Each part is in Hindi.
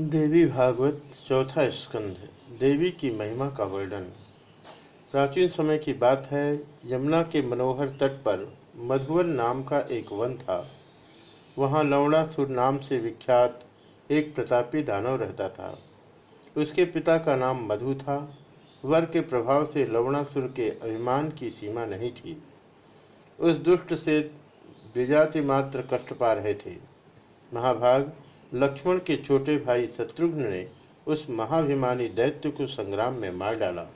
देवी भागवत चौथा स्कंध, देवी की महिमा का वर्णन। प्राचीन समय की बात है, यमुना के मनोहर तट पर मधुवन नाम का एक वन था। वहाँ लवणासुर नाम से विख्यात एक प्रतापी दानव रहता था। उसके पिता का नाम मधु था। वर के प्रभाव से लवणासुर के अभिमान की सीमा नहीं थी। उस दुष्ट से विजाति मात्र कष्ट पा रहे थे। महाभाग लक्ष्मण के छोटे भाई शत्रुघ्न ने उस महाभिमानी दैत्य को संग्राम में मार डाला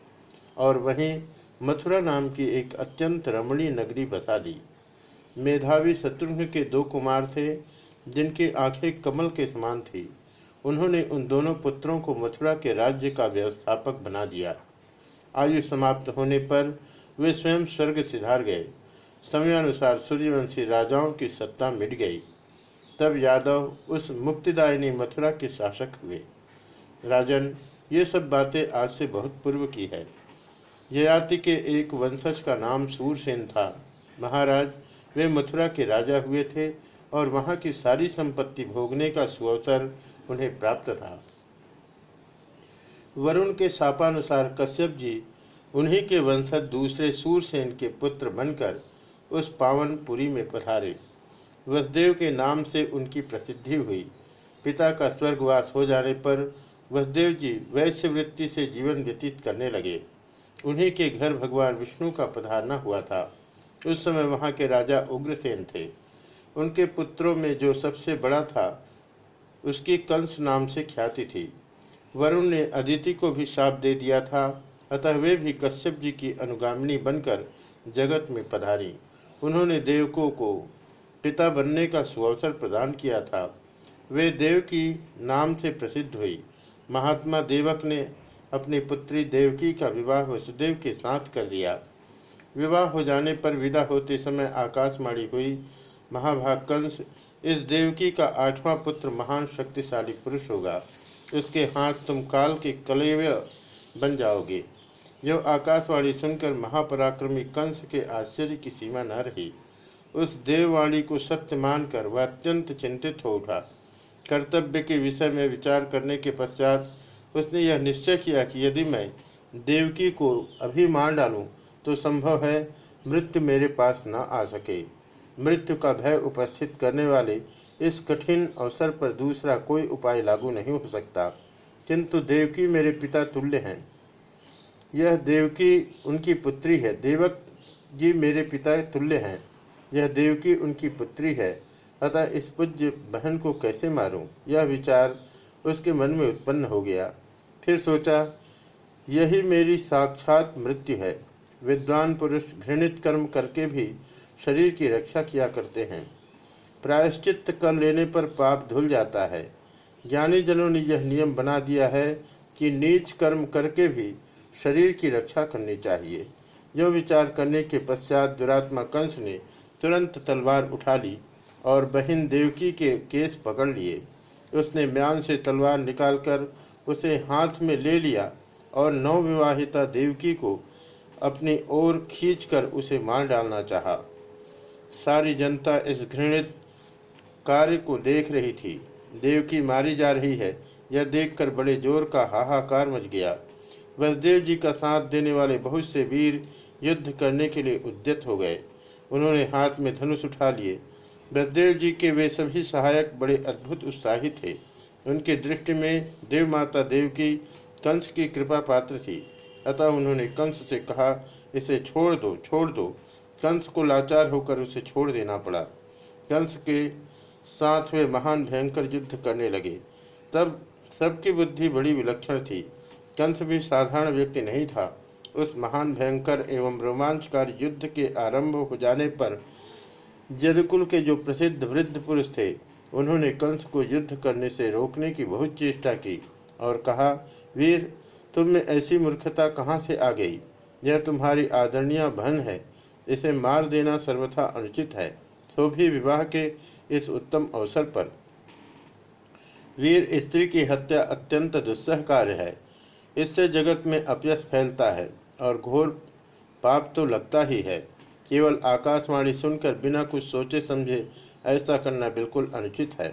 और वहीं मथुरा नाम की एक अत्यंत रमणीय नगरी बसा दी। मेधावी शत्रुघ्न के दो कुमार थे, जिनकी आँखें कमल के समान थी। उन्होंने उन दोनों पुत्रों को मथुरा के राज्य का व्यवस्थापक बना दिया। आयु समाप्त होने पर वे स्वयं स्वर्ग सिधार गए। समयानुसार सूर्यवंशी राजाओं की सत्ता मिट गई। तब यादव उस मुक्तिदायिनी मथुरा के शासक हुए। राजन, ये सब बातें आज से बहुत पूर्व की है। ययाति के एक वंशज का नाम सूरसेन था। महाराज, वे मथुरा के राजा हुए थे और वहाँ की सारी संपत्ति भोगने का सुअवसर उन्हें प्राप्त था। वरुण के शापानुसार कश्यप जी उन्हीं के वंशज दूसरे सूरसेन के पुत्र बनकर उस पावन पुरी में पधारे। वसुदेव के नाम से उनकी प्रसिद्धि हुई। पिता का स्वर्गवास हो जाने पर वसुदेव जी वैश्य वृत्ति से जीवन व्यतीत करने लगे। उन्हीं के घर भगवान विष्णु का पधारना हुआ था। उस समय वहाँ के राजा उग्रसेन थे। उनके पुत्रों में जो सबसे बड़ा था, उसकी कंस नाम से ख्याति थी। वरुण ने अदिति को भी श्राप दे दिया था, अतः वे भी कश्यप जी की अनुगामिनी बनकर जगत में पधारी। उन्होंने देवकों को पिता बनने का सुअवसर प्रदान किया था। वे देव की नाम से प्रसिद्ध हुई। महात्मा देवक ने अपनी पुत्री देवकी का विवाह वसुदेव के साथ कर दिया। विवाह हो जाने पर विदा होते समय आकाशवाणी हुई महाभाग कंस इस देवकी का आठवां पुत्र महान शक्तिशाली पुरुष होगा। उसके हाथ तुम काल के कलेव्य बन जाओगे। जो आकाशवाणी सुनकर महापराक्रमी कंस के आश्चर्य की सीमा न रही। उस देववाणी को सत्य मानकर वह अत्यंत चिंतित हो उठा। कर्तव्य के विषय में विचार करने के पश्चात उसने यह निश्चय किया कि यदि मैं देवकी को अभी मार डालूं तो संभव है मृत्यु मेरे पास न आ सके। मृत्यु का भय उपस्थित करने वाले इस कठिन अवसर पर दूसरा कोई उपाय लागू नहीं हो सकता। किंतु देवकी मेरे पिता तुल्य हैं। यह देवकी उनकी पुत्री है। देवक जी मेरे पिता तुल्य हैं। यह देवकी उनकी पुत्री है। अतः इस पूज्य बहन को कैसे मारूं? यह विचार उसके मन में उत्पन्न हो गया। फिर सोचा, यही मेरी साक्षात मृत्यु है। विद्वान पुरुष घृणित कर्म करके भी शरीर की रक्षा किया करते हैं। प्रायश्चित कर लेने पर पाप धुल जाता है। ज्ञानी जनों ने यह नियम बना दिया है कि नीच कर्म करके भी शरीर की रक्षा करनी चाहिए। जो विचार करने के पश्चात दुरात्मा कंस ने तुरंत तलवार उठा ली और बहन देवकी के केस पकड़ लिए। उसने म्यान से तलवार निकालकर उसे हाथ में ले लिया और नवविवाहिता देवकी को अपनी ओर खींचकर उसे मार डालना चाहा। सारी जनता इस घृणित कार्य को देख रही थी। देवकी मारी जा रही है, यह देखकर बड़े ज़ोर का हाहाकार मच गया। वसुदेव जी का साथ देने वाले बहुत से वीर युद्ध करने के लिए उद्यत हो गए। उन्होंने हाथ में धनुष उठा लिए। बलदेव जी के वे सभी सहायक बड़े अद्भुत उत्साही थे। उनकी दृष्टि में देव माता देव की कंस की कृपा पात्र थी। अतः उन्होंने कंस से कहा, इसे छोड़ दो छोड़ दो। कंस को लाचार होकर उसे छोड़ देना पड़ा। कंस के साथ वे महान भयंकर युद्ध करने लगे। तब सबकी बुद्धि बड़ी विलक्षण थी। कंस भी साधारण व्यक्ति नहीं था। उस महान, भयंकर एवं रोमांचकारी युद्ध के आरंभ हो जाने पर यदकुल के जो प्रसिद्ध वृद्ध पुरुष थे, उन्होंने कंस को युद्ध करने से रोकने की बहुत चेष्टा की और कहा, वीर, तुम में ऐसी मूर्खता कहाँ से आ गई? यह तुम्हारी आदरणीय बहन है, इसे मार देना सर्वथा अनुचित है। सो भी विवाह के इस उत्तम अवसर पर। वीर स्त्री की हत्या अत्यंत दुस्सह कार्य है, इससे जगत में अपयश फैलता है। और घोर पाप तो लगता ही है। केवल आकाशवाणी सुनकर बिना कुछ सोचे समझे ऐसा करना बिल्कुल अनुचित है।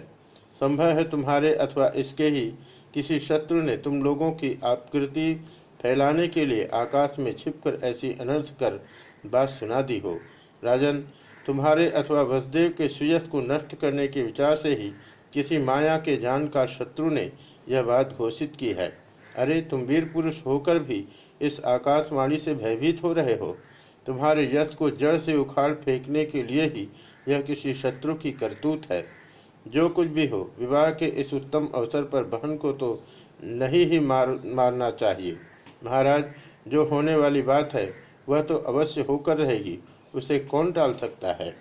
संभव है तुम्हारे अथवा इसके ही किसी शत्रु ने तुम लोगों की आकृति फैलाने के लिए आकाश में छिपकर ऐसी अनर्थ कर बात सुना दी हो। राजन, तुम्हारे अथवा वसुदेव के सुयस को नष्ट करने के विचार से ही किसी माया के जानकार शत्रु ने यह बात घोषित की है। अरे, तुम वीर पुरुष होकर भी इस आकाशवाणी से भयभीत हो रहे हो। तुम्हारे यश को जड़ से उखाड़ फेंकने के लिए ही यह किसी शत्रु की करतूत है। जो कुछ भी हो, विवाह के इस उत्तम अवसर पर बहन को तो नहीं ही मार, मारना चाहिए। महाराज, जो होने वाली बात है, वह तो अवश्य होकर रहेगी। उसे कौन टाल सकता है?